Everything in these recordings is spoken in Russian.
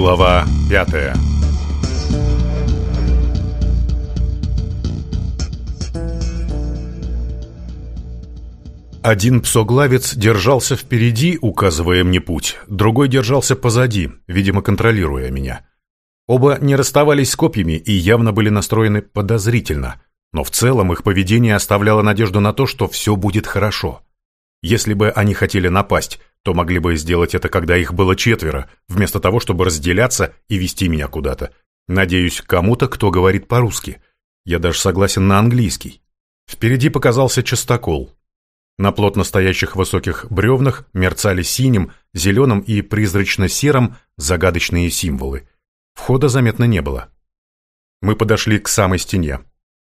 Глава пятая Один псоглавец держался впереди, указывая мне путь, другой держался позади, видимо, контролируя меня. Оба не расставались с копьями и явно были настроены подозрительно, но в целом их поведение оставляло надежду на то, что все будет хорошо. Если бы они хотели напасть, то могли бы сделать это, когда их было четверо, вместо того, чтобы разделяться и вести меня куда-то. Надеюсь, кому-то, кто говорит по-русски. Я даже согласен на английский. Впереди показался частокол. На плотно стоящих высоких бревнах мерцали синим, зеленым и призрачно-серым загадочные символы. Входа заметно не было. Мы подошли к самой стене.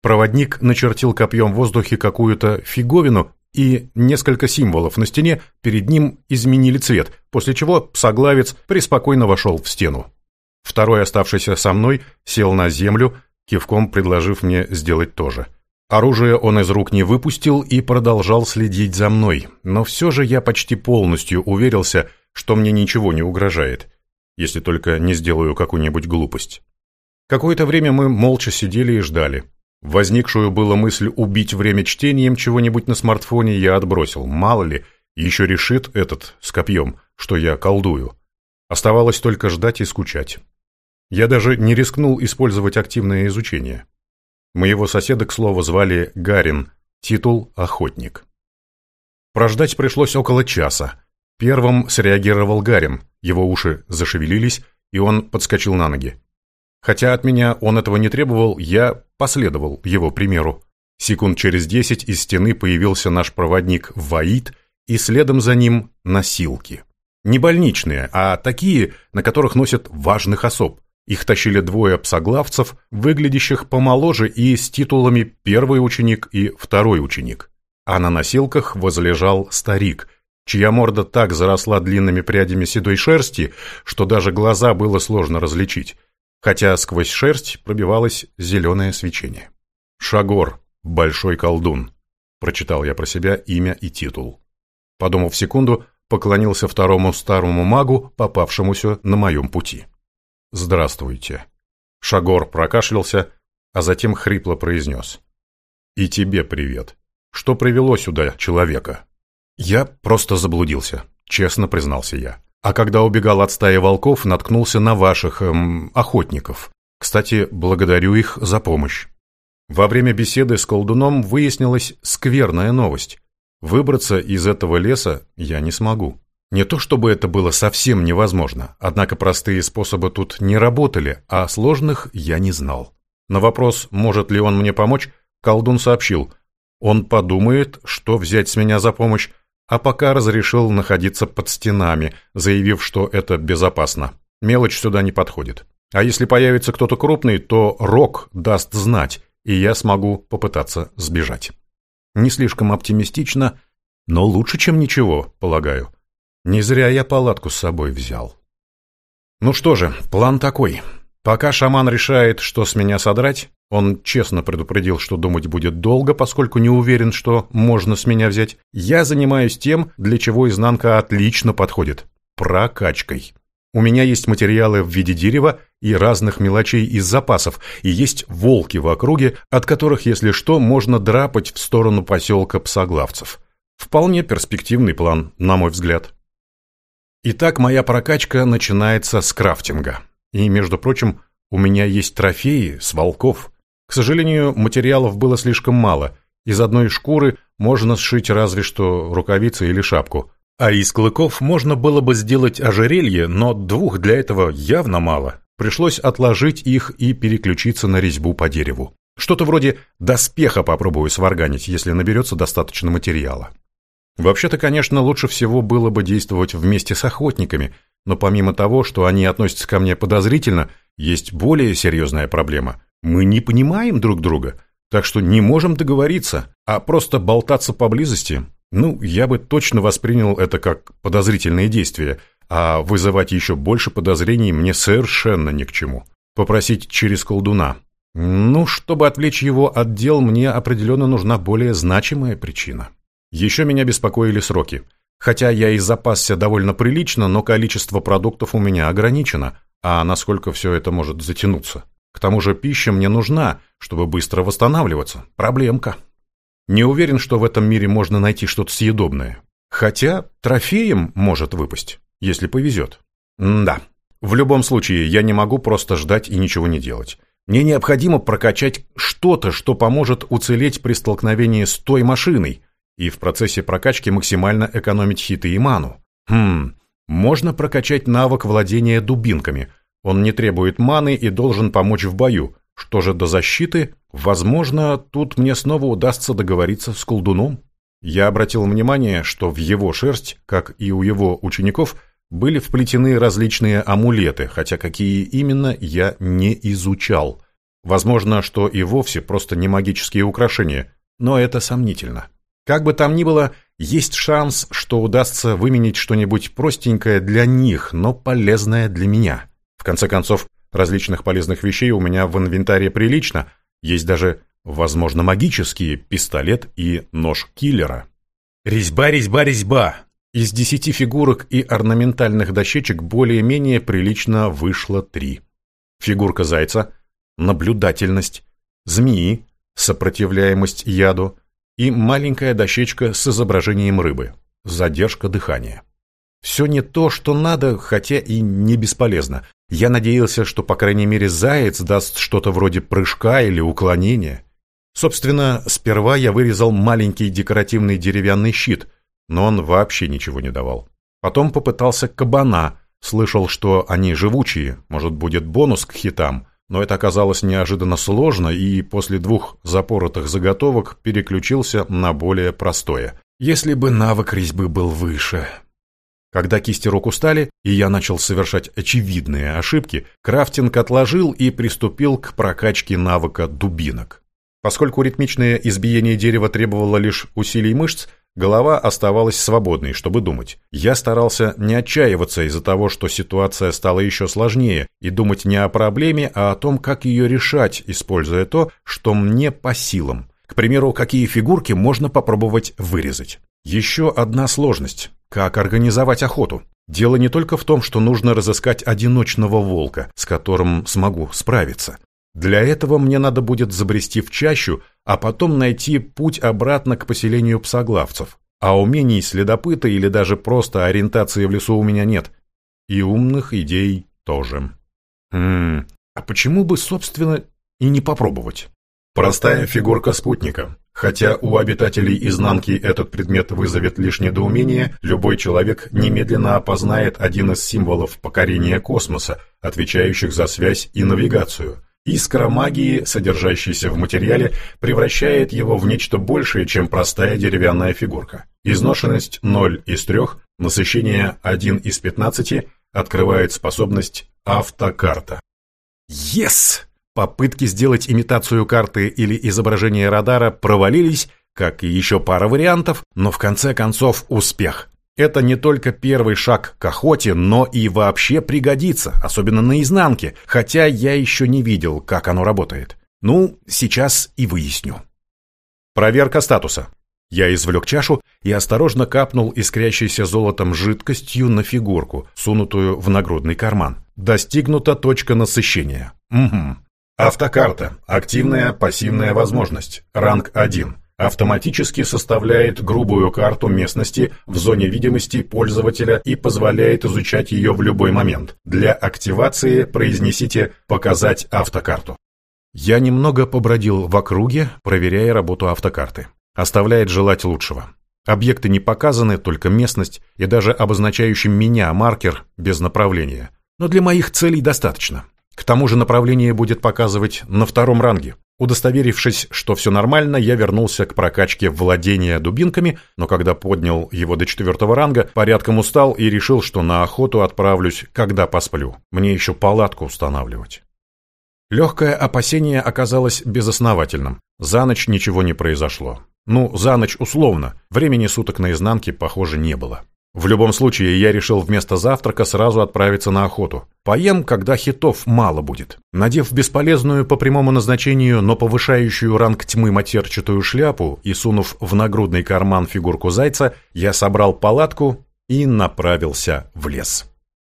Проводник начертил копьем в воздухе какую-то фиговину и несколько символов на стене перед ним изменили цвет, после чего псоглавец преспокойно вошел в стену. Второй, оставшийся со мной, сел на землю, кивком предложив мне сделать то же. Оружие он из рук не выпустил и продолжал следить за мной, но все же я почти полностью уверился, что мне ничего не угрожает, если только не сделаю какую-нибудь глупость. Какое-то время мы молча сидели и ждали. Возникшую было мысль убить время чтением чего-нибудь на смартфоне я отбросил. Мало ли, еще решит этот с копьем, что я колдую. Оставалось только ждать и скучать. Я даже не рискнул использовать активное изучение. Моего соседа, к слову, звали Гарин, титул «Охотник». Прождать пришлось около часа. Первым среагировал Гарин, его уши зашевелились, и он подскочил на ноги. Хотя от меня он этого не требовал, я последовал его примеру. Секунд через десять из стены появился наш проводник Ваид, и следом за ним носилки. Не больничные, а такие, на которых носят важных особ. Их тащили двое псоглавцев, выглядящих помоложе и с титулами «первый ученик» и «второй ученик». А на носилках возлежал старик, чья морда так заросла длинными прядями седой шерсти, что даже глаза было сложно различить хотя сквозь шерсть пробивалось зеленое свечение. «Шагор, большой колдун», — прочитал я про себя имя и титул. Подумав секунду, поклонился второму старому магу, попавшемуся на моем пути. «Здравствуйте». Шагор прокашлялся, а затем хрипло произнес. «И тебе привет. Что привело сюда человека?» «Я просто заблудился», — честно признался я. А когда убегал от стаи волков, наткнулся на ваших эм, охотников. Кстати, благодарю их за помощь. Во время беседы с колдуном выяснилась скверная новость. Выбраться из этого леса я не смогу. Не то чтобы это было совсем невозможно, однако простые способы тут не работали, а сложных я не знал. На вопрос, может ли он мне помочь, колдун сообщил. Он подумает, что взять с меня за помощь, а пока разрешил находиться под стенами, заявив, что это безопасно. Мелочь сюда не подходит. А если появится кто-то крупный, то Рок даст знать, и я смогу попытаться сбежать. Не слишком оптимистично, но лучше, чем ничего, полагаю. Не зря я палатку с собой взял. Ну что же, план такой. Пока шаман решает, что с меня содрать, он честно предупредил, что думать будет долго, поскольку не уверен, что можно с меня взять. Я занимаюсь тем, для чего изнанка отлично подходит – прокачкой. У меня есть материалы в виде дерева и разных мелочей из запасов, и есть волки в округе, от которых, если что, можно драпать в сторону поселка псоглавцев. Вполне перспективный план, на мой взгляд. Итак, моя прокачка начинается с крафтинга. И, между прочим, у меня есть трофеи с волков. К сожалению, материалов было слишком мало. Из одной шкуры можно сшить разве что рукавицы или шапку. А из клыков можно было бы сделать ожерелье, но двух для этого явно мало. Пришлось отложить их и переключиться на резьбу по дереву. Что-то вроде доспеха попробую сварганить, если наберется достаточно материала. Вообще-то, конечно, лучше всего было бы действовать вместе с охотниками, но помимо того, что они относятся ко мне подозрительно, есть более серьезная проблема. Мы не понимаем друг друга, так что не можем договориться, а просто болтаться поблизости. Ну, я бы точно воспринял это как подозрительное действие, а вызывать еще больше подозрений мне совершенно ни к чему. Попросить через колдуна. Ну, чтобы отвлечь его от дел, мне определенно нужна более значимая причина. Еще меня беспокоили сроки. Хотя я и запасся довольно прилично, но количество продуктов у меня ограничено, а насколько все это может затянуться? К тому же пища мне нужна, чтобы быстро восстанавливаться. Проблемка. Не уверен, что в этом мире можно найти что-то съедобное. Хотя трофеем может выпасть, если повезет. М да. В любом случае, я не могу просто ждать и ничего не делать. Мне необходимо прокачать что-то, что поможет уцелеть при столкновении с той машиной и в процессе прокачки максимально экономить хиты и ману. Хм, можно прокачать навык владения дубинками – он не требует маны и должен помочь в бою. Что же до защиты? Возможно, тут мне снова удастся договориться с колдуном. Я обратил внимание, что в его шерсть, как и у его учеников, были вплетены различные амулеты, хотя какие именно я не изучал. Возможно, что и вовсе просто не магические украшения, но это сомнительно. Как бы там ни было, есть шанс, что удастся выменить что-нибудь простенькое для них, но полезное для меня. В конце концов, различных полезных вещей у меня в инвентаре прилично. Есть даже, возможно, магические пистолет и нож киллера. Резьба, резьба, резьба. Из десяти фигурок и орнаментальных дощечек более-менее прилично вышло три. Фигурка зайца, наблюдательность, змеи, сопротивляемость яду и маленькая дощечка с изображением рыбы, задержка дыхания. Все не то, что надо, хотя и не бесполезно. Я надеялся, что, по крайней мере, заяц даст что-то вроде прыжка или уклонения. Собственно, сперва я вырезал маленький декоративный деревянный щит, но он вообще ничего не давал. Потом попытался кабана, слышал, что они живучие, может, будет бонус к хитам, но это оказалось неожиданно сложно, и после двух запоротых заготовок переключился на более простое. Если бы навык резьбы был выше, когда кисти рук устали, и я начал совершать очевидные ошибки, крафтинг отложил и приступил к прокачке навыка дубинок. Поскольку ритмичное избиение дерева требовало лишь усилий мышц, голова оставалась свободной, чтобы думать. Я старался не отчаиваться из-за того, что ситуация стала еще сложнее, и думать не о проблеме, а о том, как ее решать, используя то, что мне по силам. К примеру, какие фигурки можно попробовать вырезать. Еще одна сложность. Как организовать охоту? Дело не только в том, что нужно разыскать одиночного волка, с которым смогу справиться. Для этого мне надо будет забрести в чащу, а потом найти путь обратно к поселению псоглавцев. А умений следопыта или даже просто ориентации в лесу у меня нет. И умных идей тоже. Хм, а почему бы, собственно, и не попробовать? Простая фигурка спутника. Хотя у обитателей изнанки этот предмет вызовет лишь недоумение, любой человек немедленно опознает один из символов покорения космоса, отвечающих за связь и навигацию. Искра магии, содержащаяся в материале, превращает его в нечто большее, чем простая деревянная фигурка. Изношенность 0 из 3, насыщение 1 из 15 открывает способность автокарта. Yes! Попытки сделать имитацию карты или изображение радара провалились, как и еще пара вариантов, но в конце концов успех. Это не только первый шаг к охоте, но и вообще пригодится, особенно на изнанке, хотя я еще не видел, как оно работает. Ну, сейчас и выясню. Проверка статуса. Я извлек чашу и осторожно капнул искрящейся золотом жидкостью на фигурку, сунутую в нагрудный карман. Достигнута точка насыщения. Угу. Автокарта. Активная, пассивная возможность. Ранг 1. Автоматически составляет грубую карту местности в зоне видимости пользователя и позволяет изучать ее в любой момент. Для активации произнесите «Показать автокарту». Я немного побродил в округе, проверяя работу автокарты. Оставляет желать лучшего. Объекты не показаны, только местность и даже обозначающий меня маркер без направления. Но для моих целей достаточно. К тому же направление будет показывать на втором ранге. Удостоверившись, что все нормально, я вернулся к прокачке владения дубинками, но когда поднял его до четвертого ранга, порядком устал и решил, что на охоту отправлюсь, когда посплю. Мне еще палатку устанавливать. Легкое опасение оказалось безосновательным. За ночь ничего не произошло. Ну, за ночь условно. Времени суток наизнанке, похоже, не было. В любом случае, я решил вместо завтрака сразу отправиться на охоту. Поем, когда хитов мало будет. Надев бесполезную по прямому назначению, но повышающую ранг тьмы матерчатую шляпу и сунув в нагрудный карман фигурку зайца, я собрал палатку и направился в лес.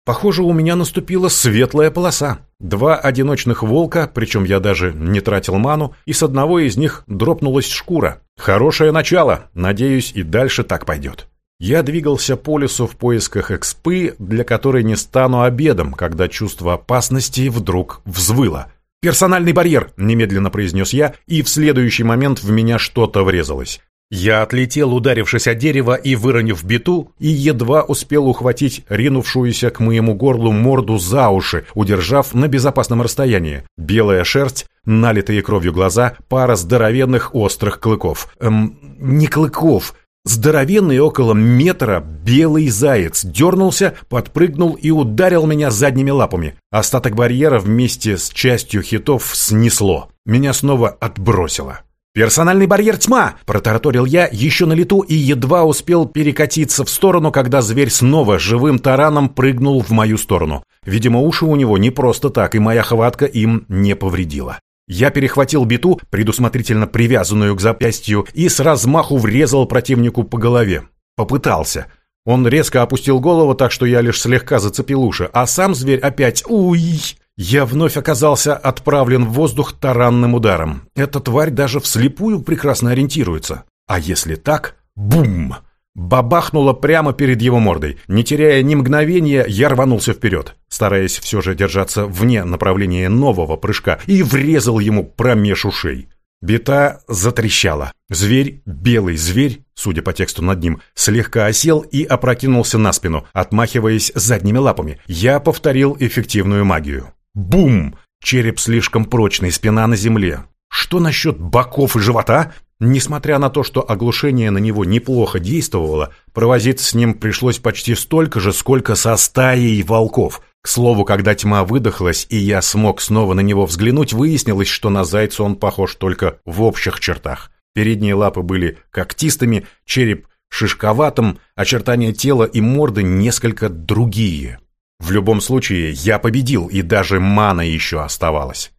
Похоже, у меня наступила светлая полоса. Два одиночных волка, причем я даже не тратил ману, и с одного из них дропнулась шкура. Хорошее начало, надеюсь, и дальше так пойдет. Я двигался по лесу в поисках экспы, для которой не стану обедом, когда чувство опасности вдруг взвыло. «Персональный барьер!» – немедленно произнес я, и в следующий момент в меня что-то врезалось. Я отлетел, ударившись о дерево и выронив биту, и едва успел ухватить ринувшуюся к моему горлу морду за уши, удержав на безопасном расстоянии. Белая шерсть, налитые кровью глаза, пара здоровенных острых клыков. Эм, не клыков, Здоровенный около метра белый заяц дернулся, подпрыгнул и ударил меня задними лапами. Остаток барьера вместе с частью хитов снесло. Меня снова отбросило. «Персональный барьер тьма!» – протараторил я еще на лету и едва успел перекатиться в сторону, когда зверь снова живым тараном прыгнул в мою сторону. Видимо, уши у него не просто так, и моя хватка им не повредила. Я перехватил биту, предусмотрительно привязанную к запястью, и с размаху врезал противнику по голове. Попытался. Он резко опустил голову, так что я лишь слегка зацепил уши, а сам зверь опять «Уй!». Я вновь оказался отправлен в воздух таранным ударом. Эта тварь даже вслепую прекрасно ориентируется. А если так – бум! Бабахнуло прямо перед его мордой. Не теряя ни мгновения, я рванулся вперед, стараясь все же держаться вне направления нового прыжка, и врезал ему промеж ушей. Бита затрещала. Зверь, белый зверь, судя по тексту над ним, слегка осел и опрокинулся на спину, отмахиваясь задними лапами. Я повторил эффективную магию. Бум! Череп слишком прочный, спина на земле. Что насчет боков и живота? Несмотря на то, что оглушение на него неплохо действовало, провозиться с ним пришлось почти столько же, сколько со стаей волков. К слову, когда тьма выдохлась и я смог снова на него взглянуть, выяснилось, что на зайца он похож только в общих чертах. Передние лапы были когтистыми, череп шишковатым, очертания тела и морды несколько другие. В любом случае, я победил, и даже мана еще оставалась.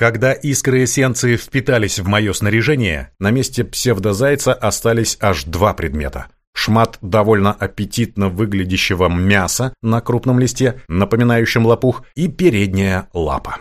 Когда искры эссенции впитались в мое снаряжение, на месте псевдозайца остались аж два предмета. Шмат довольно аппетитно выглядящего мяса на крупном листе, напоминающем лопух, и передняя лапа.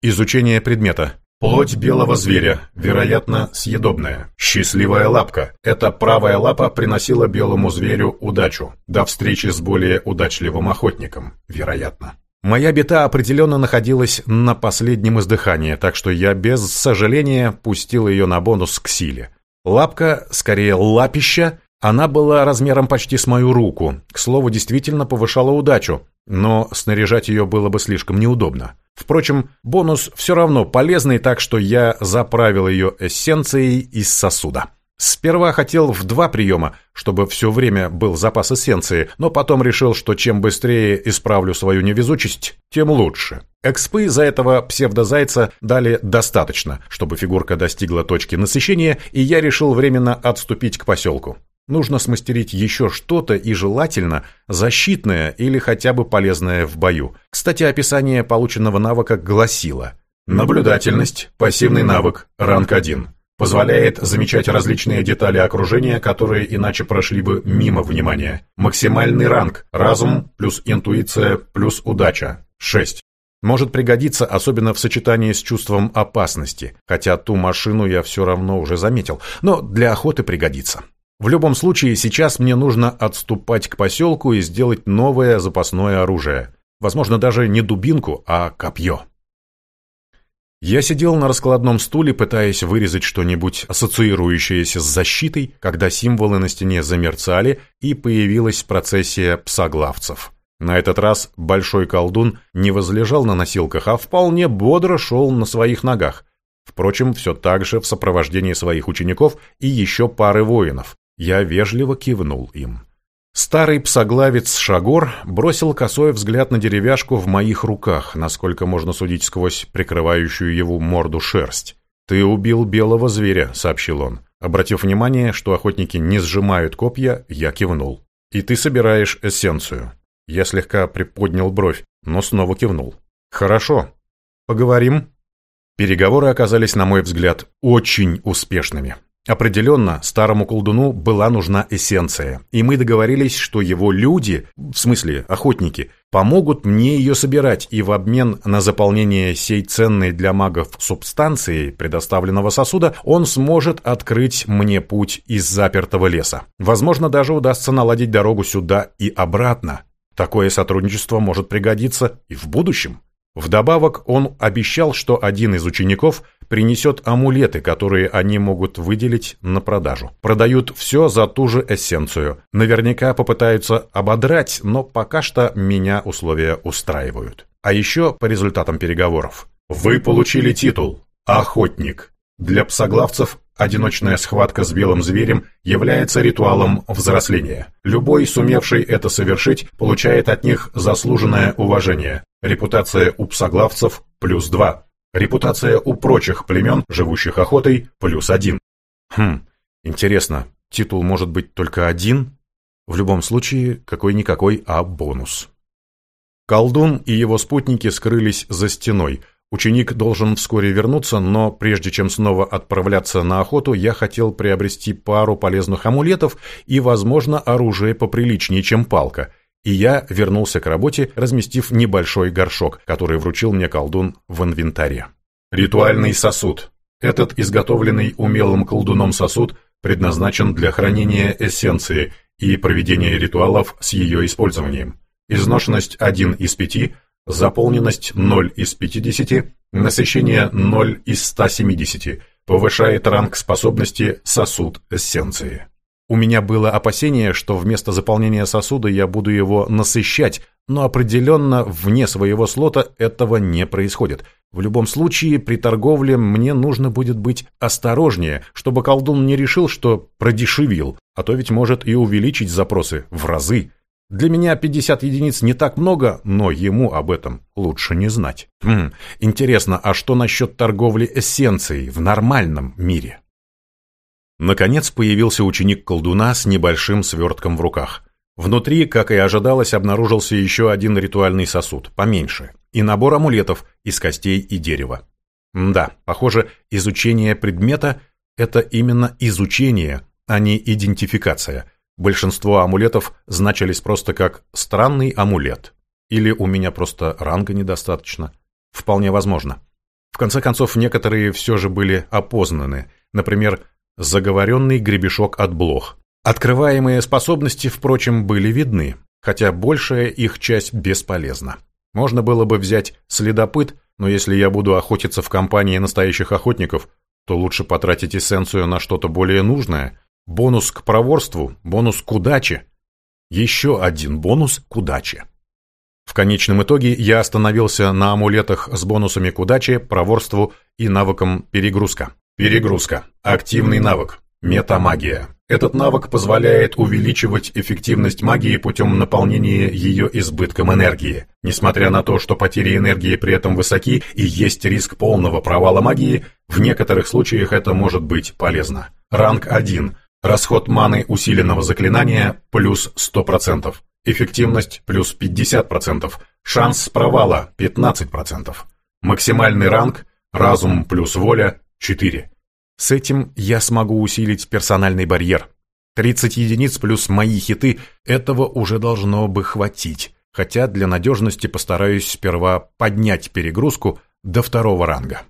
Изучение предмета. Плоть белого зверя, вероятно, съедобная. Счастливая лапка. Эта правая лапа приносила белому зверю удачу. До встречи с более удачливым охотником, вероятно. Моя бета определенно находилась на последнем издыхании, так что я без сожаления пустил ее на бонус к силе. Лапка, скорее лапища, она была размером почти с мою руку. К слову, действительно повышала удачу, но снаряжать ее было бы слишком неудобно. Впрочем, бонус все равно полезный, так что я заправил ее эссенцией из сосуда. Сперва хотел в два приема, чтобы все время был запас эссенции, но потом решил, что чем быстрее исправлю свою невезучесть, тем лучше. Экспы за этого псевдозайца дали достаточно, чтобы фигурка достигла точки насыщения, и я решил временно отступить к поселку. Нужно смастерить еще что-то и желательно защитное или хотя бы полезное в бою. Кстати, описание полученного навыка гласило «Наблюдательность, пассивный навык, ранг 1» позволяет замечать различные детали окружения, которые иначе прошли бы мимо внимания. Максимальный ранг – разум плюс интуиция плюс удача – 6. Может пригодиться, особенно в сочетании с чувством опасности, хотя ту машину я все равно уже заметил, но для охоты пригодится. В любом случае, сейчас мне нужно отступать к поселку и сделать новое запасное оружие. Возможно, даже не дубинку, а копье. Я сидел на раскладном стуле, пытаясь вырезать что-нибудь ассоциирующееся с защитой, когда символы на стене замерцали и появилась процессия псоглавцев. На этот раз большой колдун не возлежал на носилках, а вполне бодро шел на своих ногах. Впрочем, все так же в сопровождении своих учеников и еще пары воинов. Я вежливо кивнул им. Старый псоглавец Шагор бросил косой взгляд на деревяшку в моих руках, насколько можно судить сквозь прикрывающую его морду шерсть. «Ты убил белого зверя», — сообщил он. Обратив внимание, что охотники не сжимают копья, я кивнул. «И ты собираешь эссенцию». Я слегка приподнял бровь, но снова кивнул. «Хорошо. Поговорим». Переговоры оказались, на мой взгляд, очень успешными. Определенно, старому колдуну была нужна эссенция, и мы договорились, что его люди, в смысле охотники, помогут мне ее собирать, и в обмен на заполнение сей ценной для магов субстанцией предоставленного сосуда он сможет открыть мне путь из запертого леса. Возможно, даже удастся наладить дорогу сюда и обратно. Такое сотрудничество может пригодиться и в будущем. Вдобавок он обещал, что один из учеников – принесет амулеты, которые они могут выделить на продажу. Продают все за ту же эссенцию. Наверняка попытаются ободрать, но пока что меня условия устраивают. А еще по результатам переговоров. Вы получили титул «Охотник». Для псоглавцев одиночная схватка с белым зверем является ритуалом взросления. Любой, сумевший это совершить, получает от них заслуженное уважение. Репутация у псоглавцев плюс 2. Репутация у прочих племен, живущих охотой, плюс один. Хм, интересно, титул может быть только один? В любом случае, какой-никакой, а бонус. Колдун и его спутники скрылись за стеной. Ученик должен вскоре вернуться, но прежде чем снова отправляться на охоту, я хотел приобрести пару полезных амулетов и, возможно, оружие поприличнее, чем палка – и я вернулся к работе, разместив небольшой горшок, который вручил мне колдун в инвентаре. Ритуальный сосуд. Этот изготовленный умелым колдуном сосуд предназначен для хранения эссенции и проведения ритуалов с ее использованием. Изношенность 1 из 5, заполненность 0 из 50, насыщение 0 из 170, повышает ранг способности сосуд эссенции. У меня было опасение, что вместо заполнения сосуда я буду его насыщать, но определенно вне своего слота этого не происходит. В любом случае, при торговле мне нужно будет быть осторожнее, чтобы колдун не решил, что продешевил, а то ведь может и увеличить запросы в разы. Для меня 50 единиц не так много, но ему об этом лучше не знать. Хм, интересно, а что насчет торговли эссенцией в нормальном мире? Наконец появился ученик колдуна с небольшим свертком в руках. Внутри, как и ожидалось, обнаружился еще один ритуальный сосуд, поменьше, и набор амулетов из костей и дерева. Да, похоже, изучение предмета – это именно изучение, а не идентификация. Большинство амулетов значились просто как «странный амулет». Или у меня просто ранга недостаточно. Вполне возможно. В конце концов, некоторые все же были опознаны. Например, заговоренный гребешок от блох. Открываемые способности, впрочем, были видны, хотя большая их часть бесполезна. Можно было бы взять следопыт, но если я буду охотиться в компании настоящих охотников, то лучше потратить эссенцию на что-то более нужное. Бонус к проворству, бонус к удаче. Еще один бонус к удаче. В конечном итоге я остановился на амулетах с бонусами к удаче, проворству и навыкам перегрузка. Перегрузка. Активный навык. Метамагия. Этот навык позволяет увеличивать эффективность магии путем наполнения ее избытком энергии. Несмотря на то, что потери энергии при этом высоки и есть риск полного провала магии, в некоторых случаях это может быть полезно. Ранг 1. Расход маны усиленного заклинания плюс 100%. Эффективность плюс 50%. Шанс провала 15%. Максимальный ранг – разум плюс воля – 4. С этим я смогу усилить персональный барьер. 30 единиц плюс мои хиты – этого уже должно бы хватить. Хотя для надежности постараюсь сперва поднять перегрузку до второго ранга.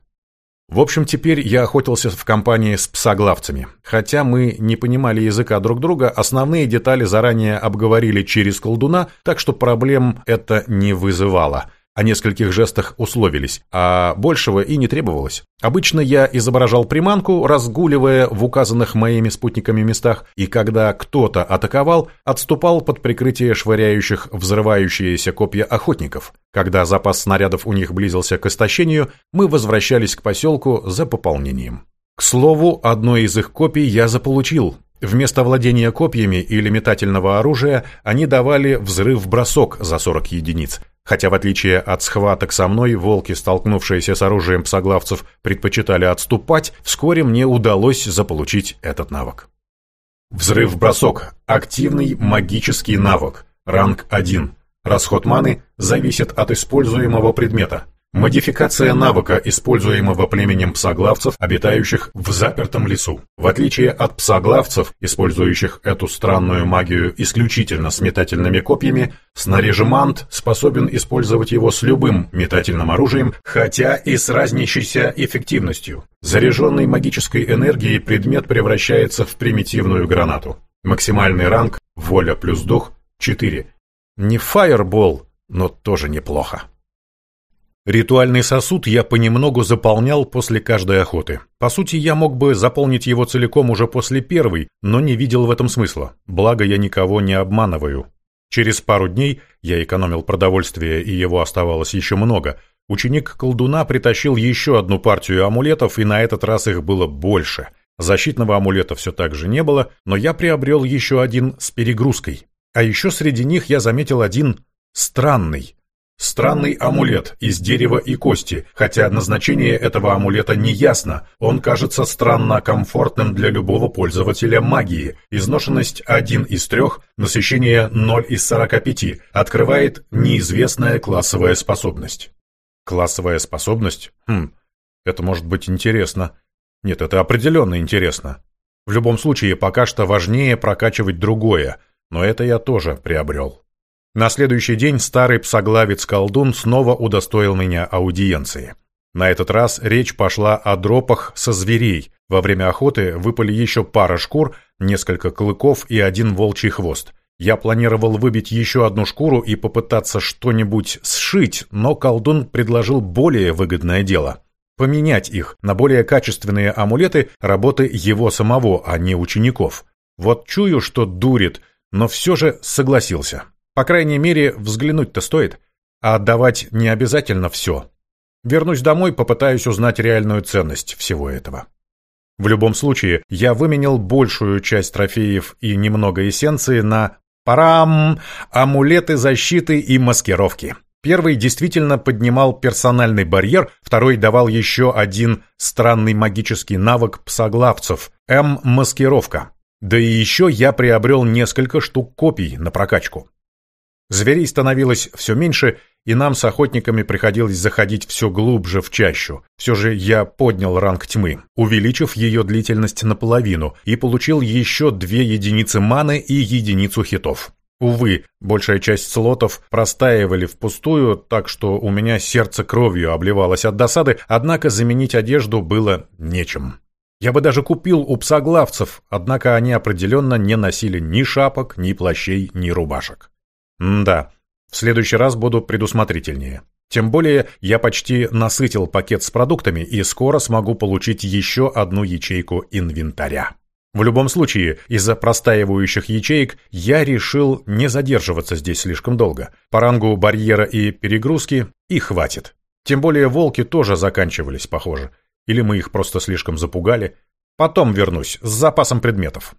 В общем, теперь я охотился в компании с псоглавцами. Хотя мы не понимали языка друг друга, основные детали заранее обговорили через колдуна, так что проблем это не вызывало – о нескольких жестах условились, а большего и не требовалось. Обычно я изображал приманку, разгуливая в указанных моими спутниками местах, и когда кто-то атаковал, отступал под прикрытие швыряющих взрывающиеся копья охотников. Когда запас снарядов у них близился к истощению, мы возвращались к поселку за пополнением. К слову, одно из их копий я заполучил, Вместо владения копьями или метательного оружия они давали взрыв-бросок за 40 единиц. Хотя в отличие от схваток со мной, волки, столкнувшиеся с оружием псоглавцев, предпочитали отступать, вскоре мне удалось заполучить этот навык. Взрыв-бросок. Активный магический навык. Ранг 1. Расход маны зависит от используемого предмета. Модификация навыка, используемого племенем псоглавцев, обитающих в запертом лесу. В отличие от псоглавцев, использующих эту странную магию исключительно с метательными копьями, снаряжемант способен использовать его с любым метательным оружием, хотя и с разнящейся эффективностью. Заряженный магической энергией предмет превращается в примитивную гранату. Максимальный ранг, воля плюс дух, 4. Не фаербол, но тоже неплохо. Ритуальный сосуд я понемногу заполнял после каждой охоты. По сути, я мог бы заполнить его целиком уже после первой, но не видел в этом смысла, благо я никого не обманываю. Через пару дней я экономил продовольствие, и его оставалось еще много. Ученик колдуна притащил еще одну партию амулетов, и на этот раз их было больше. Защитного амулета все так же не было, но я приобрел еще один с перегрузкой. А еще среди них я заметил один странный – Странный амулет из дерева и кости, хотя назначение этого амулета не ясно. Он кажется странно комфортным для любого пользователя магии. Изношенность 1 из 3, насыщение 0 из 45. Открывает неизвестная классовая способность. Классовая способность? Хм, это может быть интересно. Нет, это определенно интересно. В любом случае, пока что важнее прокачивать другое, но это я тоже приобрел. На следующий день старый псоглавец-колдун снова удостоил меня аудиенции. На этот раз речь пошла о дропах со зверей. Во время охоты выпали еще пара шкур, несколько клыков и один волчий хвост. Я планировал выбить еще одну шкуру и попытаться что-нибудь сшить, но колдун предложил более выгодное дело – поменять их на более качественные амулеты работы его самого, а не учеников. Вот чую, что дурит, но все же согласился. По крайней мере, взглянуть-то стоит, а отдавать не обязательно все. Вернусь домой, попытаюсь узнать реальную ценность всего этого. В любом случае, я выменял большую часть трофеев и немного эссенции на парам, амулеты защиты и маскировки. Первый действительно поднимал персональный барьер, второй давал еще один странный магический навык псоглавцев – М-маскировка. Да и еще я приобрел несколько штук копий на прокачку. Зверей становилось все меньше, и нам с охотниками приходилось заходить все глубже в чащу. Все же я поднял ранг тьмы, увеличив ее длительность наполовину, и получил еще две единицы маны и единицу хитов. Увы, большая часть слотов простаивали впустую, так что у меня сердце кровью обливалось от досады, однако заменить одежду было нечем. Я бы даже купил у псоглавцев, однако они определенно не носили ни шапок, ни плащей, ни рубашек. М да, в следующий раз буду предусмотрительнее. Тем более я почти насытил пакет с продуктами и скоро смогу получить еще одну ячейку инвентаря. В любом случае, из-за простаивающих ячеек я решил не задерживаться здесь слишком долго. По рангу барьера и перегрузки и хватит. Тем более волки тоже заканчивались, похоже. Или мы их просто слишком запугали. Потом вернусь, с запасом предметов.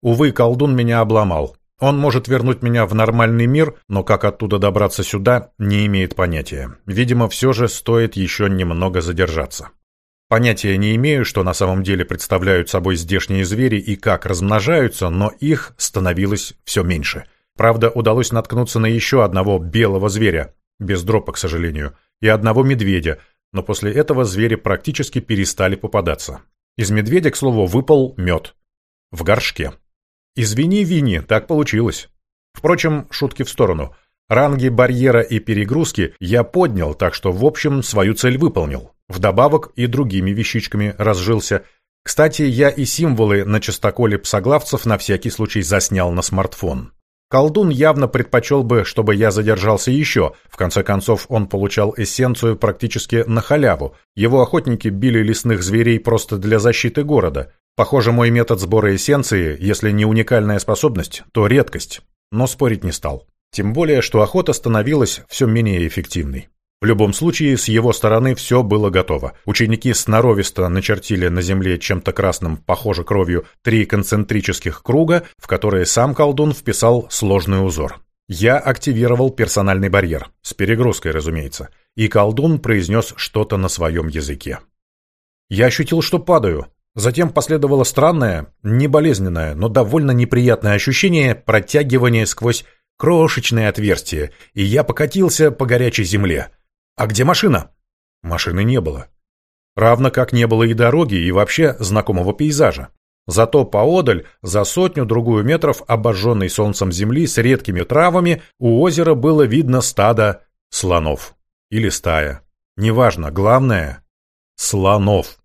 Увы, колдун меня обломал. Он может вернуть меня в нормальный мир, но как оттуда добраться сюда, не имеет понятия. Видимо, все же стоит еще немного задержаться. Понятия не имею, что на самом деле представляют собой здешние звери и как размножаются, но их становилось все меньше. Правда, удалось наткнуться на еще одного белого зверя, без дропа, к сожалению, и одного медведя, но после этого звери практически перестали попадаться. Из медведя, к слову, выпал мед. В горшке. Извини, Винни, так получилось. Впрочем, шутки в сторону. Ранги барьера и перегрузки я поднял, так что, в общем, свою цель выполнил. Вдобавок и другими вещичками разжился. Кстати, я и символы на частоколе псоглавцев на всякий случай заснял на смартфон. Колдун явно предпочел бы, чтобы я задержался еще. В конце концов, он получал эссенцию практически на халяву. Его охотники били лесных зверей просто для защиты города. Похоже, мой метод сбора эссенции, если не уникальная способность, то редкость, но спорить не стал. Тем более, что охота становилась все менее эффективной. В любом случае, с его стороны все было готово. Ученики сноровисто начертили на земле чем-то красным, похоже кровью, три концентрических круга, в которые сам колдун вписал сложный узор. Я активировал персональный барьер, с перегрузкой, разумеется, и колдун произнес что-то на своем языке. Я ощутил, что падаю, Затем последовало странное, не болезненное, но довольно неприятное ощущение протягивания сквозь крошечное отверстие, и я покатился по горячей земле. А где машина? Машины не было. Равно как не было и дороги, и вообще знакомого пейзажа. Зато поодаль, за сотню-другую метров обожженной солнцем земли с редкими травами, у озера было видно стадо слонов. Или стая. Неважно, главное – слонов.